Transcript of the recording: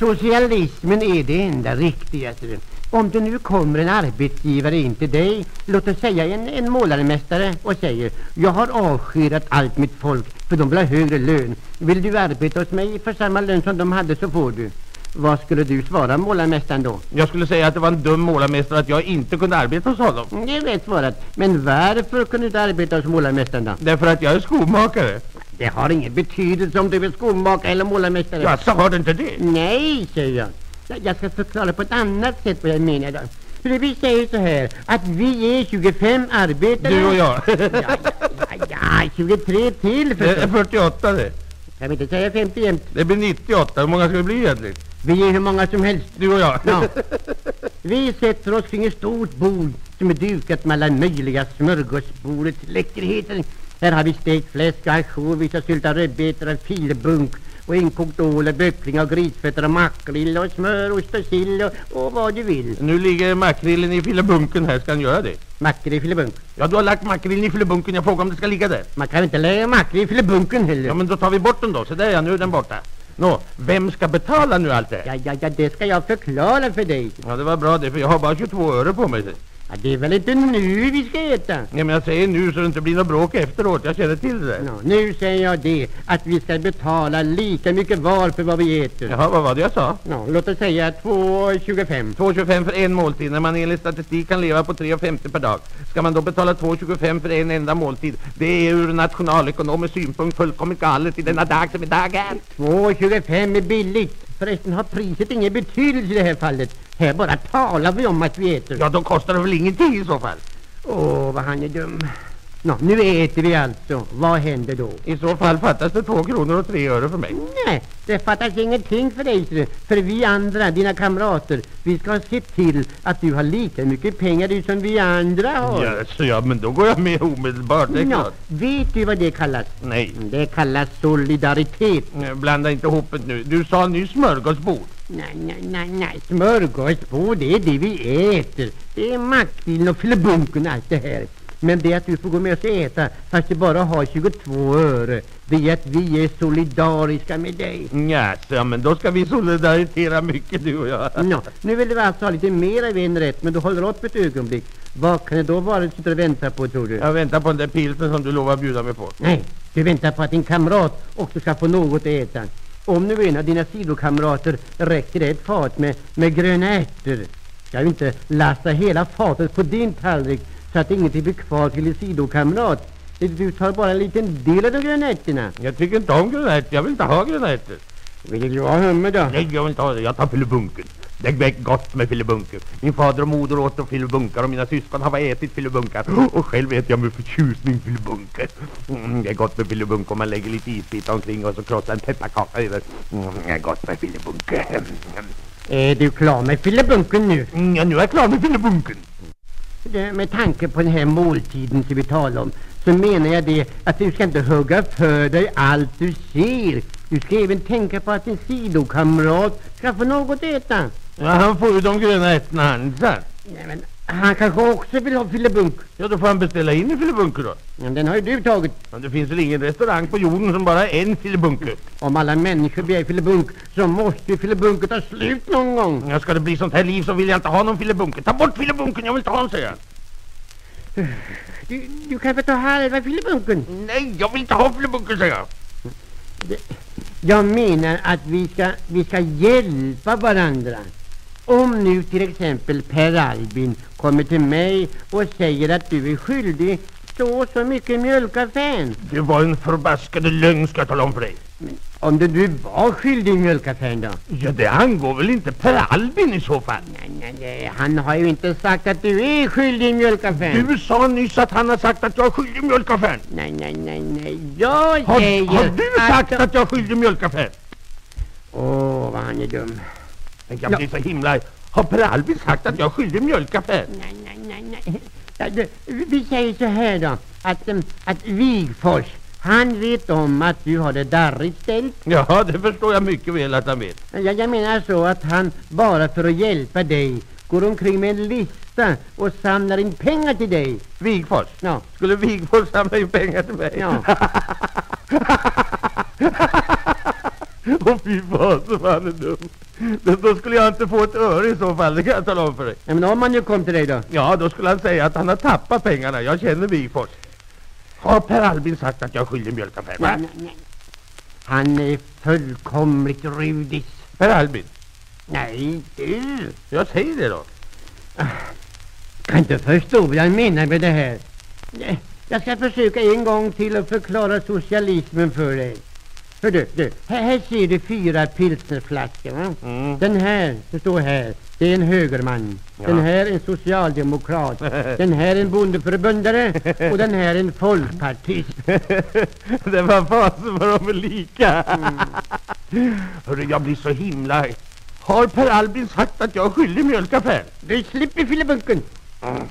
Socialismen är det enda riktiga. Om det nu kommer en arbetsgivare in till dig, låt oss säga en, en målarmästare och säger Jag har avskedat allt mitt folk för de vill ha högre lön. Vill du arbeta hos mig för samma lön som de hade så får du. Vad skulle du svara målarmästaren då? Jag skulle säga att det var en dum målarmästare att jag inte kunde arbeta hos honom. Det är rätt svarat. Men varför kunde du inte arbeta hos målarmästaren då? Därför att jag är skomakare. Det har ingen betydelse om du är skomakare eller målarmästare. Ja, så har det inte det. Nej, säger jag. Jag- ska förklara på ett annat sätt vad jag menar då. För vi säger så här att vi är 25 arbetare. Du och jag. Ja, ja, ja, ja 23 till Det är förstås. 48 det. Kan vi inte säga 50 jämt? Det blir 98. Hur många ska det bli egentligen? Vi är hur många som helst. Du och jag. Ja. Vi sätter oss kring ett stort bord som är dukat med alla möjliga smörgåsbordets läckerheter. Här har vi stekt fläsk, och syltad rödbetor och filbunk och inkokt ål och böckling och grisfötter och makrill och smör, ost och sill och, och vad du vill. Nu ligger makrillen i filibunken här. Ska han göra det? Makrill i filibunk. Ja, du har lagt makrillen i filibunken. Jag frågar om det ska ligga där. Man kan inte lägga makrill i filibunken heller. Ja, men då tar vi bort den då. Så där ja, nu är den borta. Nå, vem ska betala nu allt det? Ja, ja, ja, det ska jag förklara för dig. Ja, det var bra det, för jag har bara 22 öre på mig. Ja, det är väl inte nu vi ska äta? Ja, men jag säger nu så det inte blir något bråk efteråt. Jag känner till det. Nå, nu säger jag det, att vi ska betala lika mycket var för vad vi äter. Jaha, vad var det jag sa? Nå, låt oss säga 2,25. 2,25 för en måltid när man enligt statistik kan leva på 3,50 per dag. Ska man då betala 2,25 för en enda måltid? Det är ur nationalekonomisk synpunkt fullkomligt galet i denna dag som idag är. 2,25 är billigt. Förresten har priset ingen betydelse i det här fallet. Här bara talar vi om att vi äter. Ja, då kostar det väl ingenting i så fall. Åh, vad han är dum. Nå, nu äter vi alltså. Vad händer då? I så fall fattas det 2 kronor och 3 öre för mig. Nej, det fattas ingenting för dig. För vi andra, dina kamrater, vi ska se till att du har lika mycket pengar du som vi andra har. Ja, så ja, men då går jag med omedelbart, det är Nå, klart. vet du vad det kallas? Nej, Det kallas solidaritet. blanda inte ihop det nu. Du sa nyss smörgåsbord. Nej, nej, nej, nej. Smörgåsbord, det är det vi äter. Det är makrillen och filibunken och allt det här. Men det att du får gå med oss och äta fast du bara har 22 öre. Det är att vi är solidariska med dig. Ja, så, men då ska vi solidaritera mycket du och jag. Nå, nu vill du alltså ha lite mer av en rätt, men du håller upp ett ögonblick. Vad kan det då vara du sitter och väntar på, tror du? Jag väntar på den där pilsen som du lovar bjuda mig på. Nej, du väntar på att din kamrat också ska få något att äta. Om nu en av dina sidokamrater räcker ett fat med, med gröna ärtor. Ska ju inte lasta hela fatet på din tallrik så att ingenting blir kvar till din sidokamrat. Du tar bara en liten del av de gröna ärtorna. Jag tycker inte om gröna ärtor. Jag vill inte ha gröna ärtor. Vill du ha hummer då? Nej, jag vill inte ha det. Jag tar filibunken. Det är gott med filibunken. Min fader och moder åt filibunkar och mina syskon har ätit filibunkar. Och själv äter jag med förtjusning filibunkar. Mm, det är gott med filibunk om man lägger lite isbitar omkring och så krossar en pepparkaka över. Mm, det är gott med filibunker. Är du klar med filibunken nu? Mm, ja, nu är jag klar med filibunken. Med tanke på den här måltiden som vi talar om så menar jag det att du ska inte hugga för dig allt du ser. Du ska även tänka på att din sidokamrat ska få något att äta. Ja, han får ju de gröna ärtorna han, så. Nej, men han kanske också vill ha filibunk. Ja, då får han beställa in en filibunker då. Men den har ju du tagit. Men det finns väl ingen restaurang på jorden som bara har en filibunker. Om alla människor begär filibunk så måste ju filibunken ta slut någon gång. Ja, ska det bli sånt här liv så vill jag inte ha någon filibunker. Ta bort filibunken, jag vill ha den, säger han. Du, du kan väl ta halva filibunken? Nej, jag vill inte ha filibunker, säger jag. Jag menar att vi ska, vi ska hjälpa varandra. Om nu till exempel Per Albin kommer till mig och säger att du är skyldig så så mycket mjölkaffären. Det var en förbaskade lögn ska jag tala om för dig. Om du nu var skyldig mjölkaffären då? Ja, det angår väl inte Per Albin i så fall? Nej, nej, nej, han har ju inte sagt att du är skyldig mjölkaffären. Du sa nyss att han har sagt att jag är skyldig mjölkaffären. Nej, nej, nej, nej. Jag Har, säger har du sagt att jag är skyldig mjölkaffären? Åh, vad han är dum. Jag blir så himla... Har Per Albin sagt att jag är skyldig mjölkaffären? Nej, nej, nej, nej. Ja, du, vi säger så här då, att, um, att Wigfors, han vet om att du har det darrigt ställt. Ja, det förstår jag mycket väl att han vet. Jag, jag menar så att han bara för att hjälpa dig går omkring med en lista och samlar in pengar till dig. Wigfors? Ja, Skulle Wigfors samla in pengar till mig? ja. Åh fy fasen vad han är dum. Då, då skulle jag inte få ett öre i så fall, det kan jag tala om för dig. Ja, men om han nu kom till dig då? Ja, då skulle han säga att han har tappat pengarna. Jag känner Wigfors. Har Per Albin sagt att jag skyldig mjölkaffären? Nej, nej, nej. Han är fullkomligt rudis. Per Albin? Nej, du Jag säger det då. kan inte förstå vad jag menar med det här. Jag ska försöka en gång till att förklara socialismen för dig. Hör du, du, här, här ser du fyra pilsnerflaskor. Va? Mm. Den här, som står här, det är en högerman. Den Ja. här är en socialdemokrat. den här är en bondeförbundare. och den här är en folkpartist. det var fasen vad de är lika. Hörru, jag blir så himla... Har Per Albin sagt att jag är skyldig mjölkaffären? Du slipper fylla bunken. Mm.